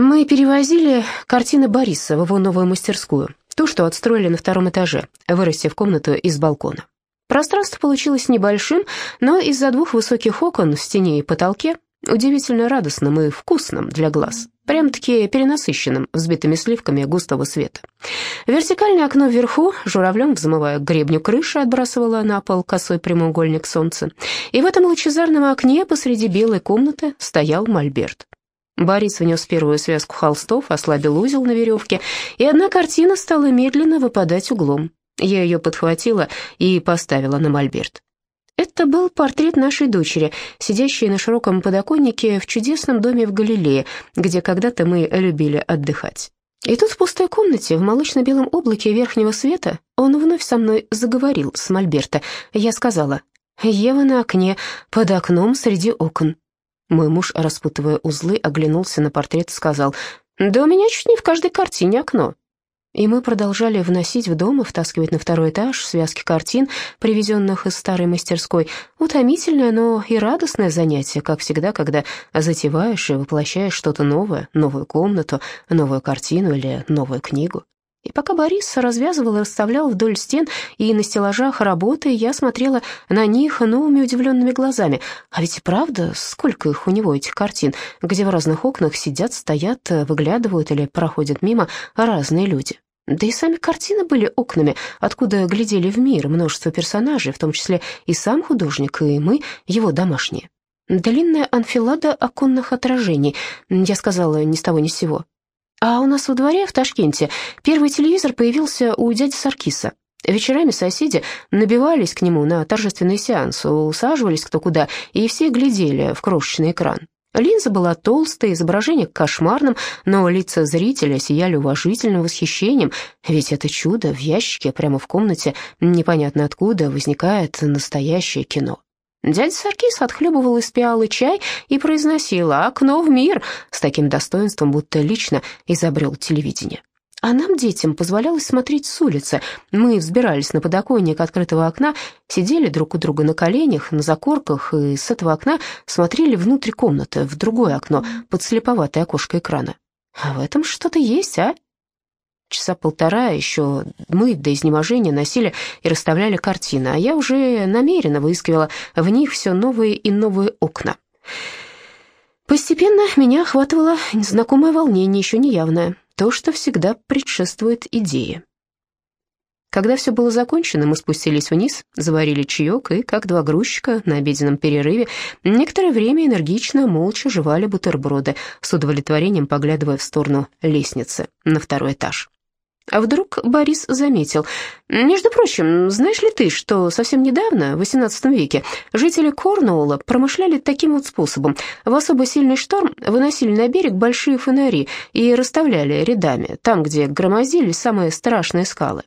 Мы перевозили картины Бориса в его новую мастерскую, ту, что отстроили на втором этаже, вырастив комнату из балкона. Пространство получилось небольшим, но из-за двух высоких окон в стене и потолке удивительно радостным и вкусным для глаз, прям-таки перенасыщенным взбитыми сливками густого света. Вертикальное окно вверху, журавлем взмывая гребню крыши, отбрасывало на пол косой прямоугольник солнца, и в этом лучезарном окне посреди белой комнаты стоял мольберт. Борис внес первую связку холстов, ослабил узел на веревке, и одна картина стала медленно выпадать углом. Я ее подхватила и поставила на мольберт. Это был портрет нашей дочери, сидящей на широком подоконнике в чудесном доме в Галилее, где когда-то мы любили отдыхать. И тут в пустой комнате, в молочно-белом облаке верхнего света, он вновь со мной заговорил с мольберта. Я сказала, «Ева на окне, под окном среди окон». Мой муж, распутывая узлы, оглянулся на портрет и сказал, «Да у меня чуть не в каждой картине окно». И мы продолжали вносить в дом и втаскивать на второй этаж связки картин, привезенных из старой мастерской. Утомительное, но и радостное занятие, как всегда, когда затеваешь и воплощаешь что-то новое, новую комнату, новую картину или новую книгу. И пока Борис развязывал и расставлял вдоль стен и на стеллажах работы, я смотрела на них новыми удивленными глазами. А ведь и правда, сколько их у него, этих картин, где в разных окнах сидят, стоят, выглядывают или проходят мимо разные люди. Да и сами картины были окнами, откуда глядели в мир множество персонажей, в том числе и сам художник, и мы, его домашние. Длинная анфилада оконных отражений, я сказала ни с того ни с сего. А у нас во дворе в Ташкенте первый телевизор появился у дяди Саркиса. Вечерами соседи набивались к нему на торжественный сеанс, усаживались кто куда, и все глядели в крошечный экран. Линза была толстая, изображение кошмарным, но лица зрителя сияли уважительным восхищением, ведь это чудо в ящике прямо в комнате, непонятно откуда, возникает настоящее кино. Дядя Саркис отхлебывал из пиалы чай и произносил «окно в мир» с таким достоинством, будто лично изобрел телевидение. А нам, детям, позволялось смотреть с улицы. Мы взбирались на подоконник открытого окна, сидели друг у друга на коленях, на закорках, и с этого окна смотрели внутрь комнаты, в другое окно, под слеповатое окошко экрана. А в этом что-то есть, а? Часа полтора еще мы до изнеможения носили и расставляли картины, а я уже намеренно выискивала в них все новые и новые окна. Постепенно меня охватывало незнакомое волнение, еще неявное, то, что всегда предшествует идее. Когда все было закончено, мы спустились вниз, заварили чаек и, как два грузчика на обеденном перерыве, некоторое время энергично, молча жевали бутерброды, с удовлетворением поглядывая в сторону лестницы на второй этаж. А вдруг Борис заметил. «Между прочим, знаешь ли ты, что совсем недавно, в XVIII веке, жители Корнуолла промышляли таким вот способом. В особо сильный шторм выносили на берег большие фонари и расставляли рядами, там, где громоздились самые страшные скалы».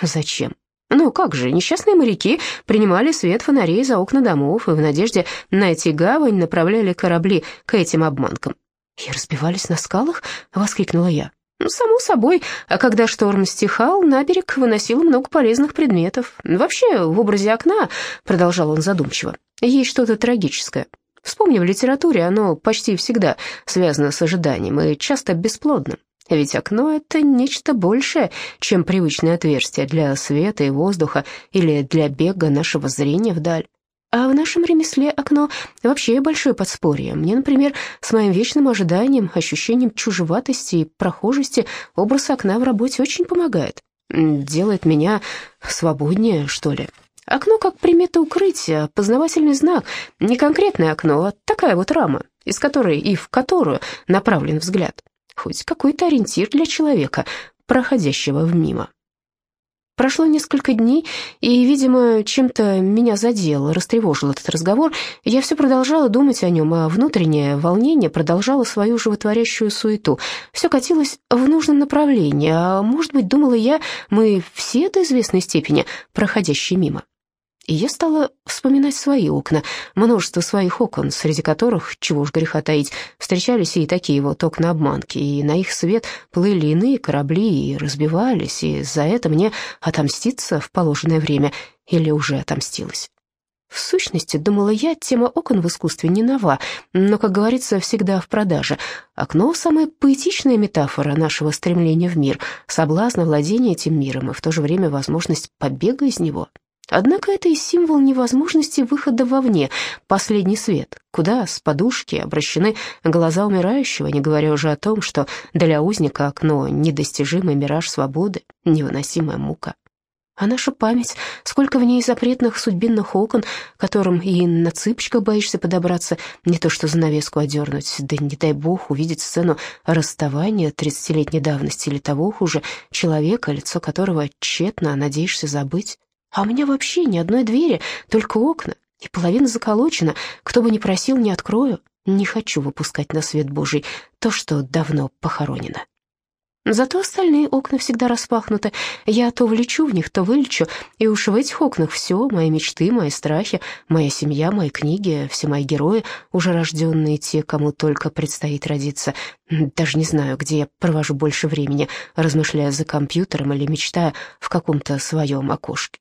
«Зачем?» Ну как же, несчастные моряки принимали свет фонарей за окна домов и в надежде найти гавань направляли корабли к этим обманкам. «И разбивались на скалах?» — воскликнула я. Ну, само собой, а когда шторм стихал, на берег выносил много полезных предметов. Вообще, в образе окна, продолжал он задумчиво, есть что-то трагическое. Вспомни, в литературе оно почти всегда связано с ожиданием и часто бесплодным. Ведь окно — это нечто большее, чем привычное отверстие для света и воздуха или для бега нашего зрения вдаль. А в нашем ремесле окно вообще большое подспорье. Мне, например, с моим вечным ожиданием, ощущением чужеватости и прохожести образ окна в работе очень помогает. Делает меня свободнее, что ли. Окно как примета укрытия, познавательный знак, не конкретное окно, а такая вот рама, из которой и в которую направлен взгляд. Хоть какой-то ориентир для человека, проходящего в мимо. Прошло несколько дней, и, видимо, чем-то меня задел, растревожил этот разговор. Я все продолжала думать о нем, а внутреннее волнение продолжало свою животворящую суету. Все катилось в нужном направлении, а, может быть, думала я, мы все до известной степени проходящие мимо. И я стала вспоминать свои окна, множество своих окон, среди которых, чего уж греха таить, встречались и такие вот окна-обманки, и на их свет плыли иные корабли и разбивались, и за это мне отомститься в положенное время или уже отомстилась. В сущности, думала я, тема окон в искусстве не нова, но, как говорится, всегда в продаже. Окно — самая поэтичная метафора нашего стремления в мир, соблазна владения этим миром и в то же время возможность побега из него. Однако это и символ невозможности выхода вовне, последний свет, куда с подушки обращены глаза умирающего, не говоря уже о том, что для узника окно — недостижимый мираж свободы, невыносимая мука. А наша память, сколько в ней запретных судьбинных окон, которым и на цыпочках боишься подобраться, не то что занавеску одернуть, да не дай бог увидеть сцену расставания тридцатилетней давности или того хуже, человека, лицо которого тщетно надеешься забыть. А у меня вообще ни одной двери, только окна, и половина заколочена, кто бы ни просил, не открою. Не хочу выпускать на свет Божий то, что давно похоронено. Зато остальные окна всегда распахнуты. Я то влечу в них, то вылечу, и уж в этих окнах все, мои мечты, мои страхи, моя семья, мои книги, все мои герои, уже рожденные, те, кому только предстоит родиться. Даже не знаю, где я провожу больше времени, размышляя за компьютером или мечтая в каком-то своем окошке.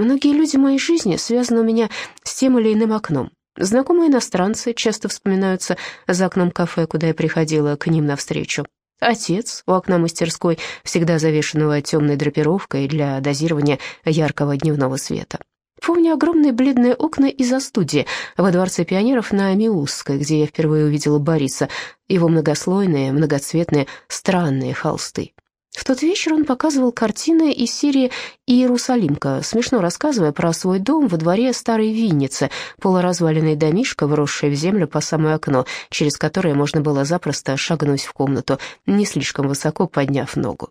Многие люди моей жизни связаны у меня с тем или иным окном. Знакомые иностранцы часто вспоминаются за окном кафе, куда я приходила к ним навстречу. Отец у окна мастерской, всегда завешенного темной драпировкой для дозирования яркого дневного света. Помню огромные бледные окна из-за студии во Дворце пионеров на Миусской, где я впервые увидела Бориса, его многослойные, многоцветные, странные холсты. В тот вечер он показывал картины из серии «Иерусалимка», смешно рассказывая про свой дом во дворе старой Винницы, полуразваленный домишко, вросший в землю по самое окно, через которое можно было запросто шагнуть в комнату, не слишком высоко подняв ногу.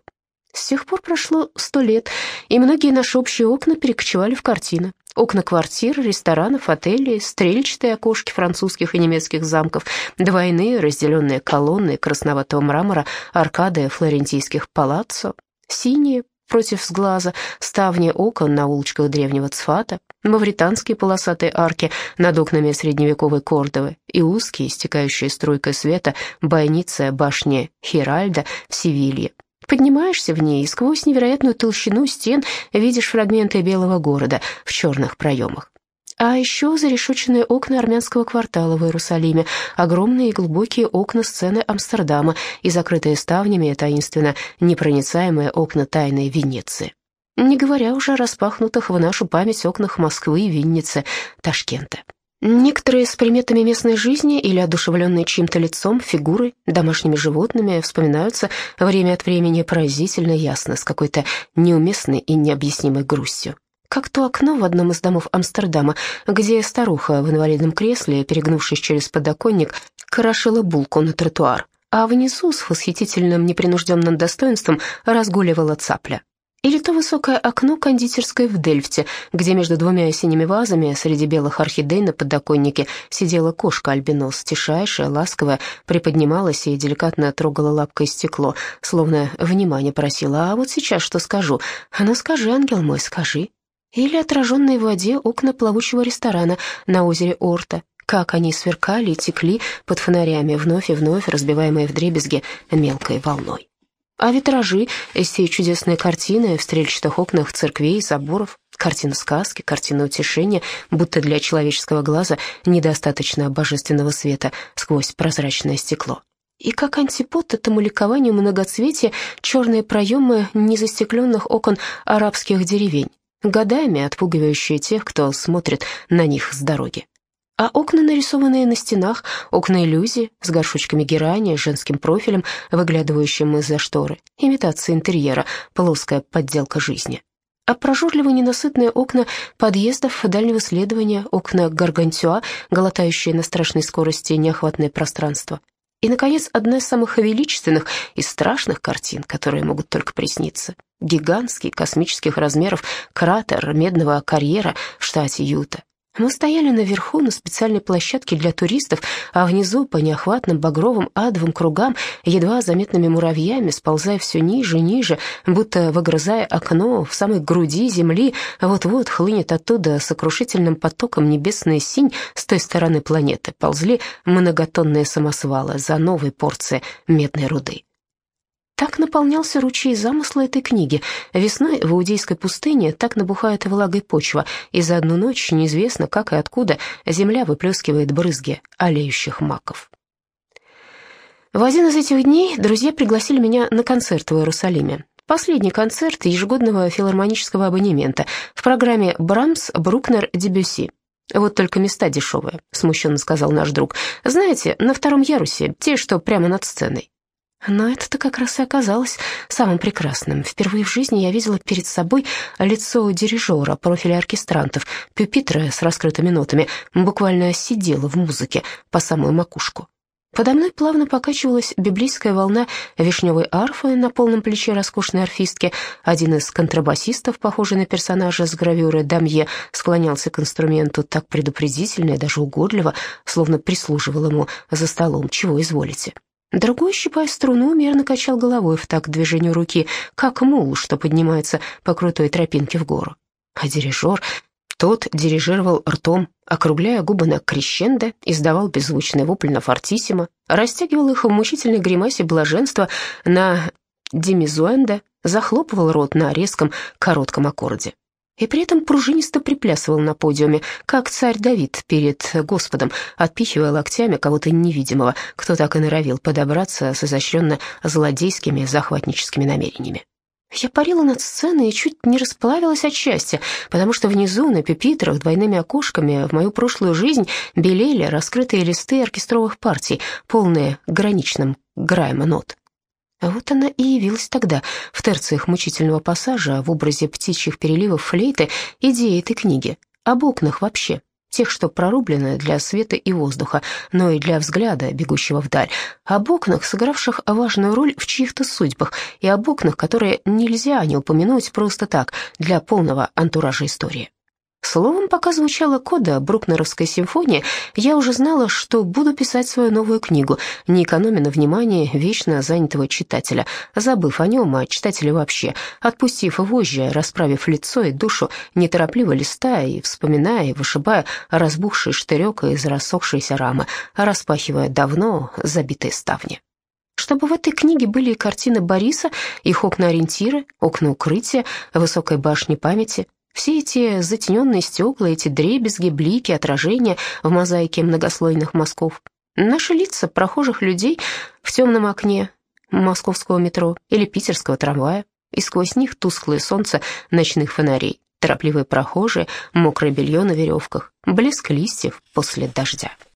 С тех пор прошло сто лет, и многие наши общие окна перекочевали в картины. Окна квартир, ресторанов, отелей, стрельчатые окошки французских и немецких замков, двойные разделенные колонны красноватого мрамора, аркады флорентийских палаццо, синие против сглаза, ставни окон на улочках древнего Цфата, мавританские полосатые арки над окнами средневековой Кордовы и узкие, истекающие струйкой света, бойницы башни Хиральда в Севилье, Поднимаешься в ней, и сквозь невероятную толщину стен видишь фрагменты белого города в черных проемах. А еще зарешоченные окна армянского квартала в Иерусалиме, огромные и глубокие окна сцены Амстердама и закрытые ставнями таинственно непроницаемые окна тайной Венеции. Не говоря уже о распахнутых в нашу память окнах Москвы, Винницы, Ташкента. Некоторые с приметами местной жизни или одушевленные чьим-то лицом, фигурой, домашними животными вспоминаются время от времени поразительно ясно, с какой-то неуместной и необъяснимой грустью. Как то окно в одном из домов Амстердама, где старуха в инвалидном кресле, перегнувшись через подоконник, крошила булку на тротуар, а внизу с восхитительным непринужденным достоинством разгуливала цапля. Или то высокое окно кондитерской в Дельфте, где между двумя синими вазами среди белых орхидей на подоконнике сидела кошка-альбинос, тишайшая, ласковая, приподнималась и деликатно трогала лапкой стекло, словно внимание просила. «А вот сейчас что скажу? Ну скажи, ангел мой, скажи». Или отраженные в воде окна плавучего ресторана на озере Орта, как они сверкали и текли под фонарями, вновь и вновь разбиваемые вдребезги мелкой волной. А витражи, эти чудесные картины в стрельчатых окнах церквей, соборов, картины сказки, картины утешения, будто для человеческого глаза недостаточно божественного света сквозь прозрачное стекло. И как антипод этому ликованию многоцветия черные проемы незастекленных окон арабских деревень, годами отпугивающие тех, кто смотрит на них с дороги а окна, нарисованные на стенах, окна иллюзии с горшочками герани, женским профилем, выглядывающим из-за шторы, имитация интерьера, плоская подделка жизни. А прожорливо ненасытные окна подъездов дальнего следования, окна гаргантюа, глотающие на страшной скорости неохватное пространство. И, наконец, одна из самых величественных и страшных картин, которые могут только присниться. Гигантский, космических размеров кратер медного карьера в штате Юта, мы стояли наверху на специальной площадке для туристов, а внизу по неохватным багровым адовым кругам, едва заметными муравьями, сползая все ниже и ниже, будто выгрызая окно в самой груди земли, вот-вот хлынет оттуда сокрушительным потоком небесная синь с той стороны планеты, ползли многотонные самосвалы за новой порцией медной руды. Так наполнялся ручей замысла этой книги. Весной в Иудейской пустыне так набухает влагой почва, и за одну ночь неизвестно, как и откуда, земля выплескивает брызги олеющих маков. В один из этих дней друзья пригласили меня на концерт в Иерусалиме. Последний концерт ежегодного филармонического абонемента в программе «Брамс, Брукнер, Дебюси». «Вот только места дешевые», — смущенно сказал наш друг. «Знаете, на втором ярусе, те, что прямо над сценой». Но это-то как раз и оказалось самым прекрасным. Впервые в жизни я видела перед собой лицо дирижера, профиля оркестрантов, пюпитра с раскрытыми нотами, буквально сидела в музыке по самую макушку. Подо мной плавно покачивалась библейская волна вишневой арфы на полном плече роскошной арфистки. Один из контрабасистов, похожий на персонажа с гравюры Дамье, склонялся к инструменту так предупредительно и даже угодливо, словно прислуживал ему за столом, чего изволите. Другой, щипая струну, мерно качал головой в такт движению руки, как мул, что поднимается по крутой тропинке в гору. А дирижер, тот дирижировал ртом, округляя губы на крещендо, издавал беззвучный вопль на фортиссимо, растягивал их в мучительной гримасе блаженства на демизуэнде, захлопывал рот на резком коротком аккорде и при этом пружинисто приплясывал на подиуме, как царь Давид перед Господом, отпихивая локтями кого-то невидимого, кто так и норовил подобраться с изощренно злодейскими захватническими намерениями. Я парила над сценой и чуть не расплавилась от счастья, потому что внизу, на пепитрах, двойными окошками, в мою прошлую жизнь белели раскрытые листы оркестровых партий, полные граничным грайма нот. А вот она и явилась тогда, в терциях мучительного пассажа, в образе птичьих переливов флейты, идея этой книги, об окнах вообще, тех, что прорублены для света и воздуха, но и для взгляда, бегущего вдаль, об окнах, сыгравших важную роль в чьих-то судьбах, и об окнах, которые нельзя не упомянуть просто так, для полного антуража истории. Словом, пока звучала кода Брукнеровской симфонии, я уже знала, что буду писать свою новую книгу, не экономя на внимании вечно занятого читателя, забыв о нем, о читателе вообще, отпустив вожжи, расправив лицо и душу, неторопливо листая и вспоминая, и вышибая разбухший штырек из рассохшейся рамы, распахивая давно забитые ставни. Чтобы в этой книге были и картины Бориса, их окна-ориентиры, окна укрытия, высокой башни памяти, все эти затененные стекла, эти дребезги, блики, отражения в мозаике многослойных мазков. Наши лица прохожих людей в темном окне московского метро или питерского трамвая, и сквозь них тусклое солнце ночных фонарей, торопливые прохожие, мокрое белье на веревках, блеск листьев после дождя.